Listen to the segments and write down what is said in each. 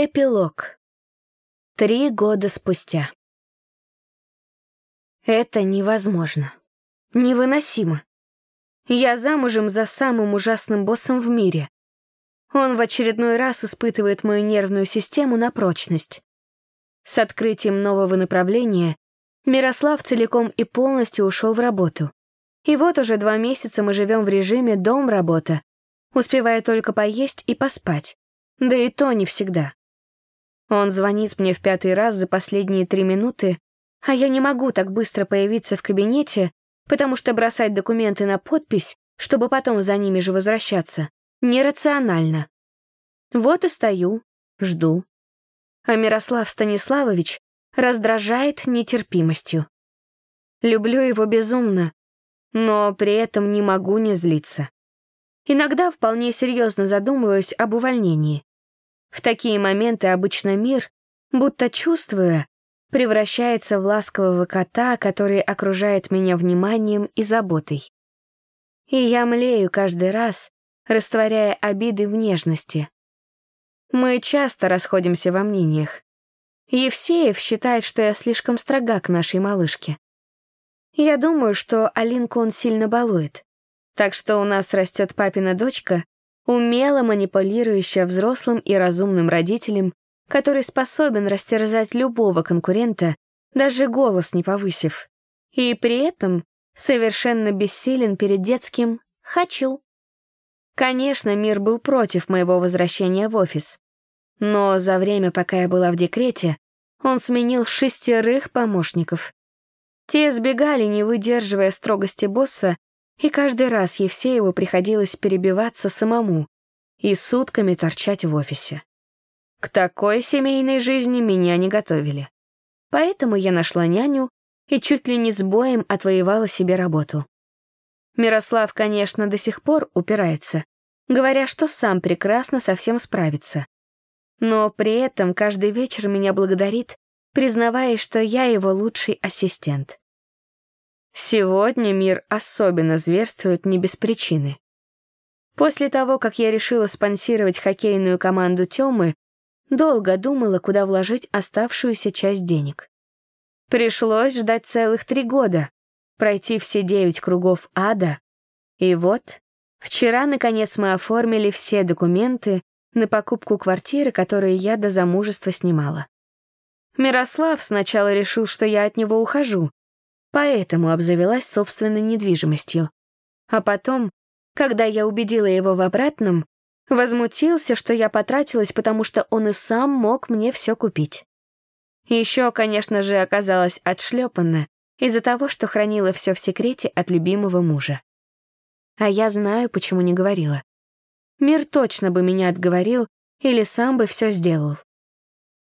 Эпилог. Три года спустя. Это невозможно. Невыносимо. Я замужем за самым ужасным боссом в мире. Он в очередной раз испытывает мою нервную систему на прочность. С открытием нового направления Мирослав целиком и полностью ушел в работу. И вот уже два месяца мы живем в режиме «дом-работа», успевая только поесть и поспать. Да и то не всегда. Он звонит мне в пятый раз за последние три минуты, а я не могу так быстро появиться в кабинете, потому что бросать документы на подпись, чтобы потом за ними же возвращаться, нерационально. Вот и стою, жду. А Мирослав Станиславович раздражает нетерпимостью. Люблю его безумно, но при этом не могу не злиться. Иногда вполне серьезно задумываюсь об увольнении. В такие моменты обычно мир, будто чувствуя, превращается в ласкового кота, который окружает меня вниманием и заботой. И я млею каждый раз, растворяя обиды в нежности. Мы часто расходимся во мнениях. Евсеев считает, что я слишком строга к нашей малышке. Я думаю, что Алинку он сильно балует. Так что у нас растет папина дочка, умело манипулирующая взрослым и разумным родителем, который способен растерзать любого конкурента, даже голос не повысив, и при этом совершенно бессилен перед детским «хочу». Конечно, мир был против моего возвращения в офис, но за время, пока я была в декрете, он сменил шестерых помощников. Те сбегали, не выдерживая строгости босса, и каждый раз Евсееву приходилось перебиваться самому и сутками торчать в офисе. К такой семейной жизни меня не готовили. Поэтому я нашла няню и чуть ли не с боем отвоевала себе работу. Мирослав, конечно, до сих пор упирается, говоря, что сам прекрасно со всем справится. Но при этом каждый вечер меня благодарит, признавая, что я его лучший ассистент. Сегодня мир особенно зверствует не без причины. После того, как я решила спонсировать хоккейную команду Тёмы, долго думала, куда вложить оставшуюся часть денег. Пришлось ждать целых три года, пройти все девять кругов ада, и вот, вчера, наконец, мы оформили все документы на покупку квартиры, которые я до замужества снимала. Мирослав сначала решил, что я от него ухожу, поэтому обзавелась собственной недвижимостью. А потом, когда я убедила его в обратном, возмутился, что я потратилась, потому что он и сам мог мне все купить. Еще, конечно же, оказалась отшлепана из-за того, что хранила все в секрете от любимого мужа. А я знаю, почему не говорила. Мир точно бы меня отговорил или сам бы все сделал.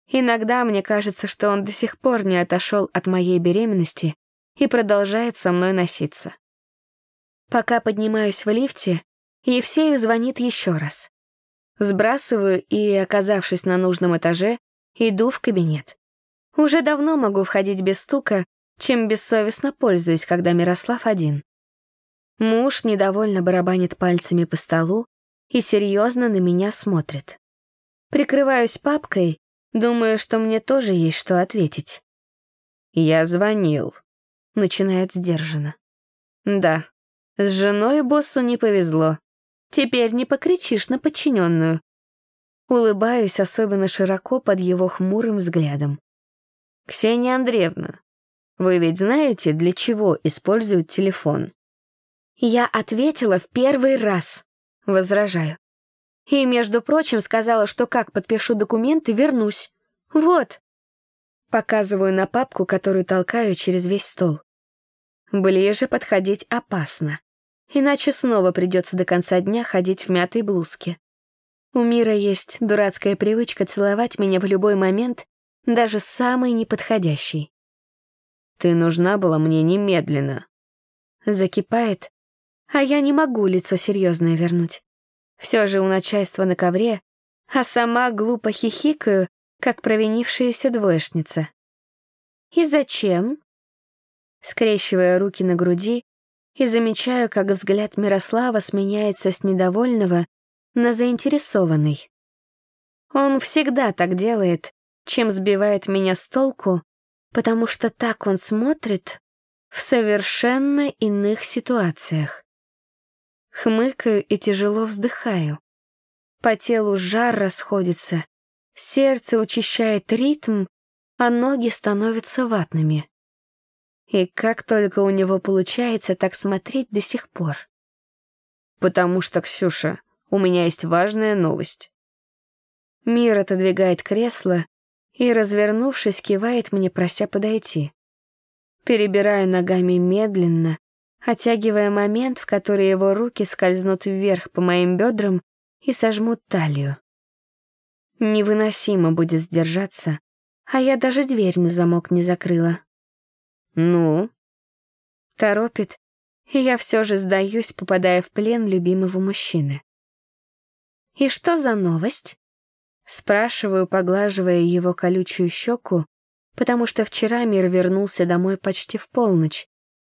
Иногда мне кажется, что он до сих пор не отошел от моей беременности и продолжает со мной носиться. Пока поднимаюсь в лифте, Евсею звонит еще раз. Сбрасываю и, оказавшись на нужном этаже, иду в кабинет. Уже давно могу входить без стука, чем бессовестно пользуюсь, когда Мирослав один. Муж недовольно барабанит пальцами по столу и серьезно на меня смотрит. Прикрываюсь папкой, думаю, что мне тоже есть что ответить. «Я звонил», начинает сдержанно. Да, с женой боссу не повезло. Теперь не покричишь на подчиненную. Улыбаюсь особенно широко под его хмурым взглядом. «Ксения Андреевна, вы ведь знаете, для чего используют телефон?» Я ответила в первый раз, возражаю. И, между прочим, сказала, что как подпишу документы, вернусь. Вот. Показываю на папку, которую толкаю через весь стол. Ближе подходить опасно. Иначе снова придется до конца дня ходить в мятой блузке. У мира есть дурацкая привычка целовать меня в любой момент, даже самый неподходящий. «Ты нужна была мне немедленно». Закипает, а я не могу лицо серьезное вернуть. Все же у начальства на ковре, а сама глупо хихикаю, как провинившаяся двоечница. «И зачем?» Скрещивая руки на груди, и замечаю, как взгляд Мирослава сменяется с недовольного на заинтересованный. Он всегда так делает, чем сбивает меня с толку, потому что так он смотрит в совершенно иных ситуациях. Хмыкаю и тяжело вздыхаю. По телу жар расходится, сердце учащает ритм, а ноги становятся ватными. И как только у него получается так смотреть до сих пор. «Потому что, Ксюша, у меня есть важная новость». Мир отодвигает кресло и, развернувшись, кивает мне, прося подойти. Перебираю ногами медленно, оттягивая момент, в который его руки скользнут вверх по моим бедрам и сожмут талию. Невыносимо будет сдержаться, а я даже дверь на замок не закрыла. «Ну?» Торопит, и я все же сдаюсь, попадая в плен любимого мужчины. «И что за новость?» Спрашиваю, поглаживая его колючую щеку, потому что вчера Мир вернулся домой почти в полночь,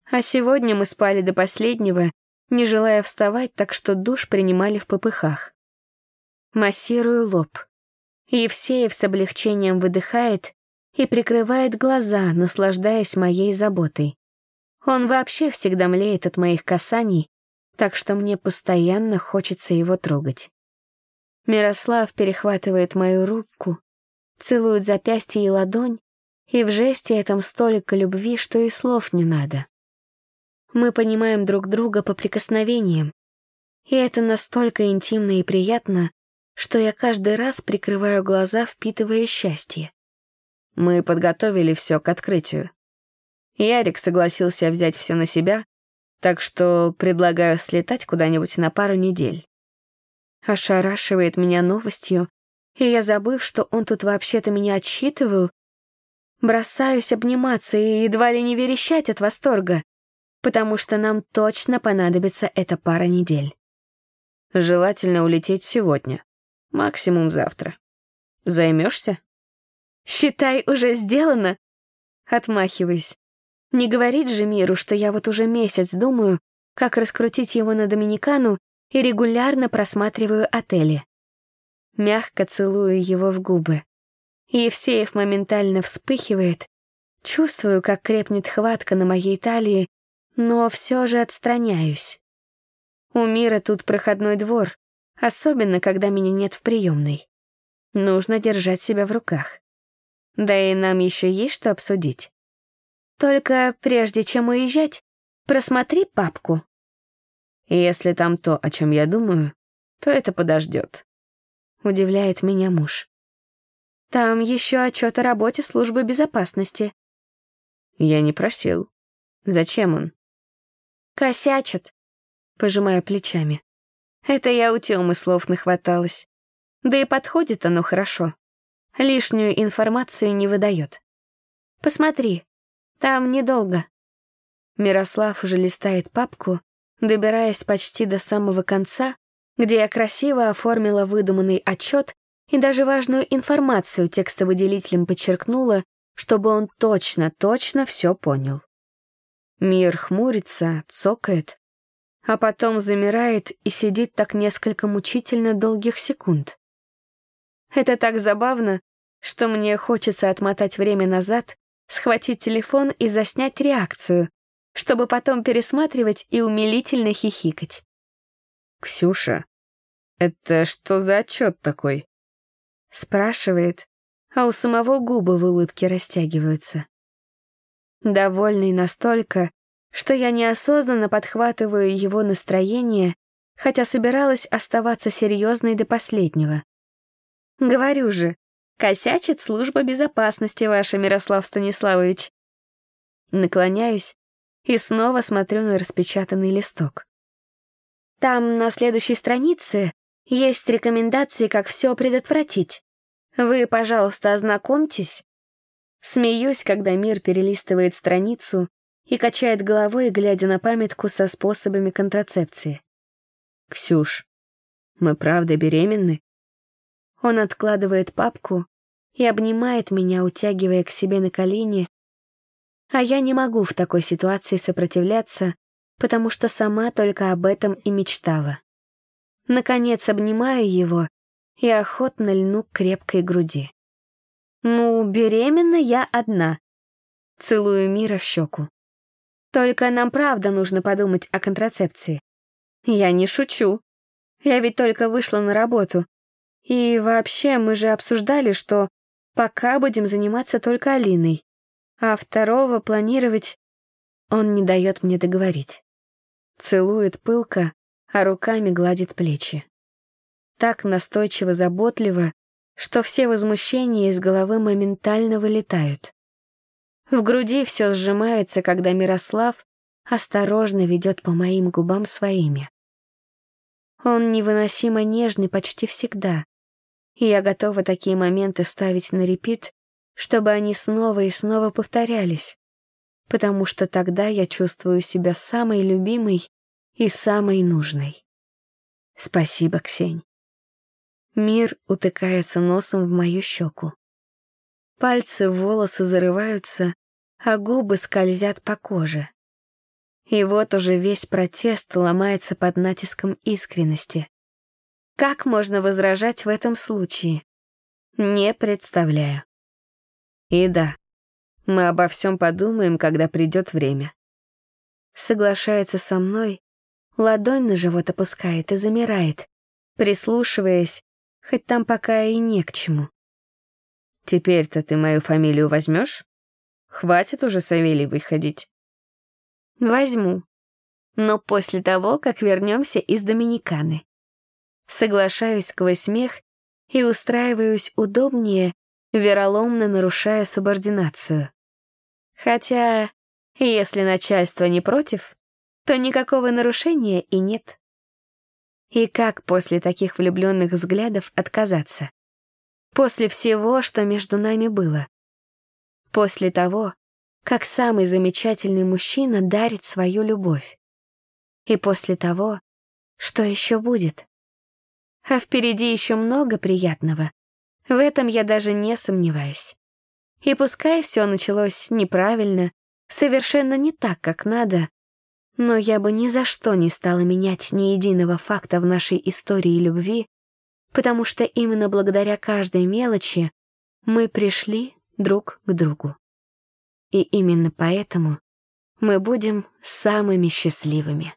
а сегодня мы спали до последнего, не желая вставать, так что душ принимали в попыхах. Массирую лоб. Евсеев с облегчением выдыхает и прикрывает глаза, наслаждаясь моей заботой. Он вообще всегда млеет от моих касаний, так что мне постоянно хочется его трогать. Мирослав перехватывает мою руку, целует запястье и ладонь, и в жесте этом столько любви, что и слов не надо. Мы понимаем друг друга по прикосновениям, и это настолько интимно и приятно, что я каждый раз прикрываю глаза, впитывая счастье. Мы подготовили все к открытию. Ярик согласился взять все на себя, так что предлагаю слетать куда-нибудь на пару недель. Ошарашивает меня новостью, и я, забыв, что он тут вообще-то меня отсчитывал, бросаюсь обниматься и едва ли не верещать от восторга потому что нам точно понадобится эта пара недель. Желательно улететь сегодня, максимум завтра. Займешься? Считай, уже сделано. Отмахиваюсь. Не говорить же миру, что я вот уже месяц думаю, как раскрутить его на Доминикану и регулярно просматриваю отели. Мягко целую его в губы. Евсеев моментально вспыхивает. Чувствую, как крепнет хватка на моей талии, но все же отстраняюсь. У мира тут проходной двор, особенно когда меня нет в приемной. Нужно держать себя в руках. Да и нам еще есть что обсудить. Только прежде чем уезжать, просмотри папку. Если там то, о чем я думаю, то это подождет. Удивляет меня муж. Там еще отчет о работе службы безопасности. Я не просил. Зачем он? Косячат, пожимая плечами. Это я у Тёмы слов нахваталась. Да и подходит оно хорошо. Лишнюю информацию не выдает. Посмотри, там недолго. Мирослав уже листает папку, добираясь почти до самого конца, где я красиво оформила выдуманный отчет и даже важную информацию текстовыделителем подчеркнула, чтобы он точно-точно все понял. Мир хмурится, цокает, а потом замирает и сидит так несколько мучительно долгих секунд. Это так забавно, что мне хочется отмотать время назад, схватить телефон и заснять реакцию, чтобы потом пересматривать и умилительно хихикать. «Ксюша, это что за отчет такой?» Спрашивает, а у самого губы в улыбке растягиваются довольный настолько, что я неосознанно подхватываю его настроение, хотя собиралась оставаться серьезной до последнего. Говорю же, косячит служба безопасности ваша, Мирослав Станиславович. Наклоняюсь и снова смотрю на распечатанный листок. Там на следующей странице есть рекомендации, как все предотвратить. Вы, пожалуйста, ознакомьтесь Смеюсь, когда мир перелистывает страницу и качает головой, глядя на памятку со способами контрацепции. «Ксюш, мы правда беременны?» Он откладывает папку и обнимает меня, утягивая к себе на колени, а я не могу в такой ситуации сопротивляться, потому что сама только об этом и мечтала. Наконец обнимаю его и охотно льну к крепкой груди. «Ну, беременна я одна». Целую Мира в щеку. «Только нам правда нужно подумать о контрацепции. Я не шучу. Я ведь только вышла на работу. И вообще, мы же обсуждали, что пока будем заниматься только Алиной, а второго планировать он не дает мне договорить. Целует пылко, а руками гладит плечи. Так настойчиво-заботливо, что все возмущения из головы моментально вылетают. В груди все сжимается, когда Мирослав осторожно ведет по моим губам своими. Он невыносимо нежный почти всегда, и я готова такие моменты ставить на репит, чтобы они снова и снова повторялись, потому что тогда я чувствую себя самой любимой и самой нужной. Спасибо, Ксень. Мир утыкается носом в мою щеку. Пальцы в волосы зарываются, а губы скользят по коже. И вот уже весь протест ломается под натиском искренности. Как можно возражать в этом случае? Не представляю. И да, мы обо всем подумаем, когда придет время. Соглашается со мной, ладонь на живот опускает и замирает, прислушиваясь, хоть там пока и не к чему. Теперь-то ты мою фамилию возьмешь? Хватит уже Савелий выходить. Возьму. Но после того, как вернемся из Доминиканы. Соглашаюсь сквозь смех и устраиваюсь удобнее, вероломно нарушая субординацию. Хотя, если начальство не против, то никакого нарушения и нет. И как после таких влюбленных взглядов отказаться? После всего, что между нами было. После того, как самый замечательный мужчина дарит свою любовь. И после того, что еще будет. А впереди еще много приятного. В этом я даже не сомневаюсь. И пускай все началось неправильно, совершенно не так, как надо, но я бы ни за что не стала менять ни единого факта в нашей истории любви, потому что именно благодаря каждой мелочи мы пришли друг к другу. И именно поэтому мы будем самыми счастливыми.